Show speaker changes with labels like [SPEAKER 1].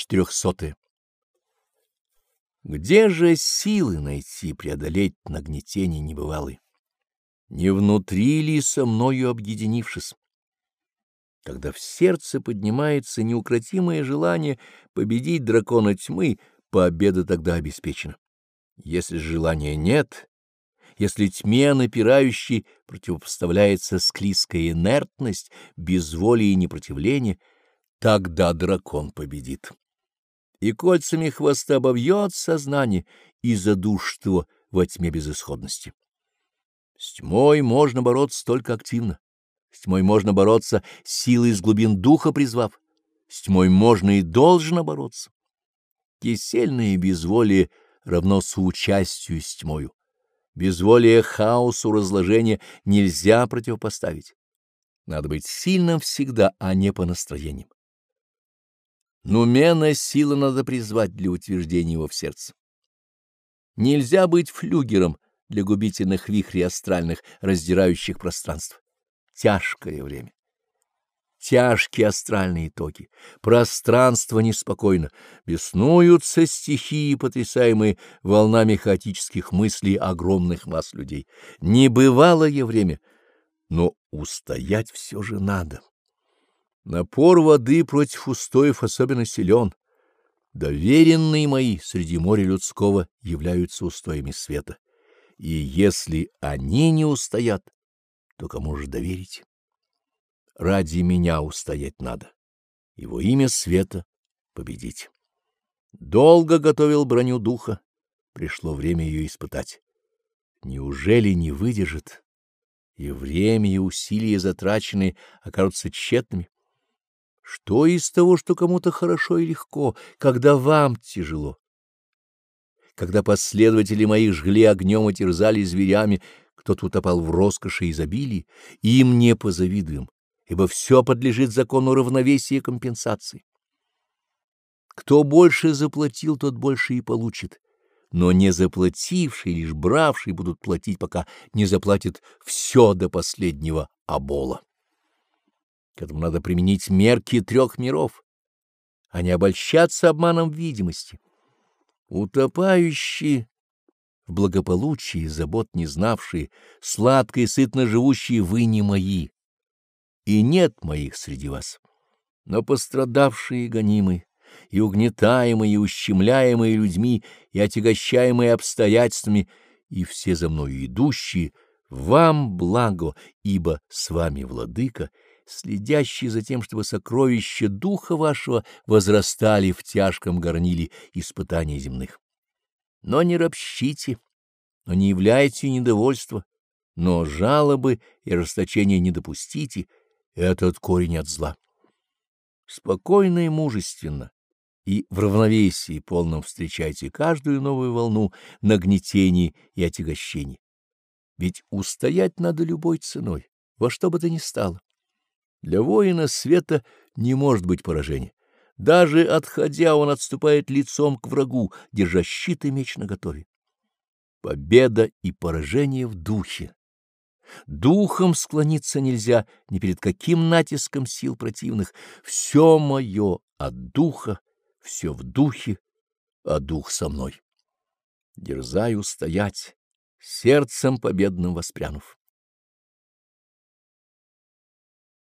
[SPEAKER 1] Четырехсотое. Где же силы найти преодолеть нагнетение небывалой? Не внутри ли со мною объединившись? Когда в сердце поднимается неукротимое желание победить дракона тьмы, победа тогда обеспечена. Если желания нет, если тьме напирающей противопоставляется склизкая инертность, безволие и непротивление, тогда дракон победит. И кольцами хвоста обовьет сознание и задушит его во тьме безысходности. С тьмой можно бороться только активно. С тьмой можно бороться силой из глубин духа призвав. С тьмой можно и должно бороться. Кисельное безволие равно соучастию с тьмою. Безволие хаосу разложения нельзя противопоставить. Надо быть сильным всегда, а не по настроениям. Но мена сила надо призвать для утверждения его в сердце. Нельзя быть флюгером для губительных вихрей астральных, раздирающих пространство. Тяжкое время. Тяжкие астральные токи, пространство неспокойно, беснуются стихии, потрясаемые волнами хаотических мыслей огромных масс людей. Небывалое время, но устоять все же надо. Напор воды против устоев особенно силен. Доверенные мои среди моря людского являются устоями света. И если они не устоят, то кому же доверить? Ради меня устоять надо, его имя света победить. Долго готовил броню духа, пришло время ее испытать. Неужели не выдержит? И время, и усилия затраченные окажутся тщетными. Что из того, что кому-то хорошо и легко, когда вам тяжело? Когда последователи моих жгли огнем и терзали зверями, кто-то утопал в роскоши и изобилии, им не позавидуем ибо все подлежит закону равновесия и компенсации. Кто больше заплатил, тот больше и получит, но не заплативший, лишь бравший будут платить, пока не заплатит все до последнего обола. К этому надо применить мерки трех миров, а не обольщаться обманом видимости. Утопающие в благополучии, забот не знавшие, сладко и сытно живущие вы не мои, и нет моих среди вас. Но пострадавшие и гонимые, и угнетаемые, и ущемляемые людьми, и отягощаемые обстоятельствами, и все за мною идущие, вам благо, ибо с вами владыка, следящий за тем, чтобы сокровища духа вашего возрастали в тяжком горниле испытаний земных. Но не ропщите, но не являйте недовольства, но жалобы и расточения не допустите, этот корень от зла. Спокойно и мужественно и в равновесии полном встречайте каждую новую волну нагнетений и отягощений. Ведь устоять надо любой ценой, во что бы то ни стало. Для воина света не может быть поражения. Даже отходя, он отступает лицом к врагу, держа щит и меч наготове. Победа и поражение в духе Духом склониться нельзя ни перед каким натиском сил противных. Все мое от духа, все в духе, а дух со мной. Дерзаю стоять, сердцем победным воспрянув.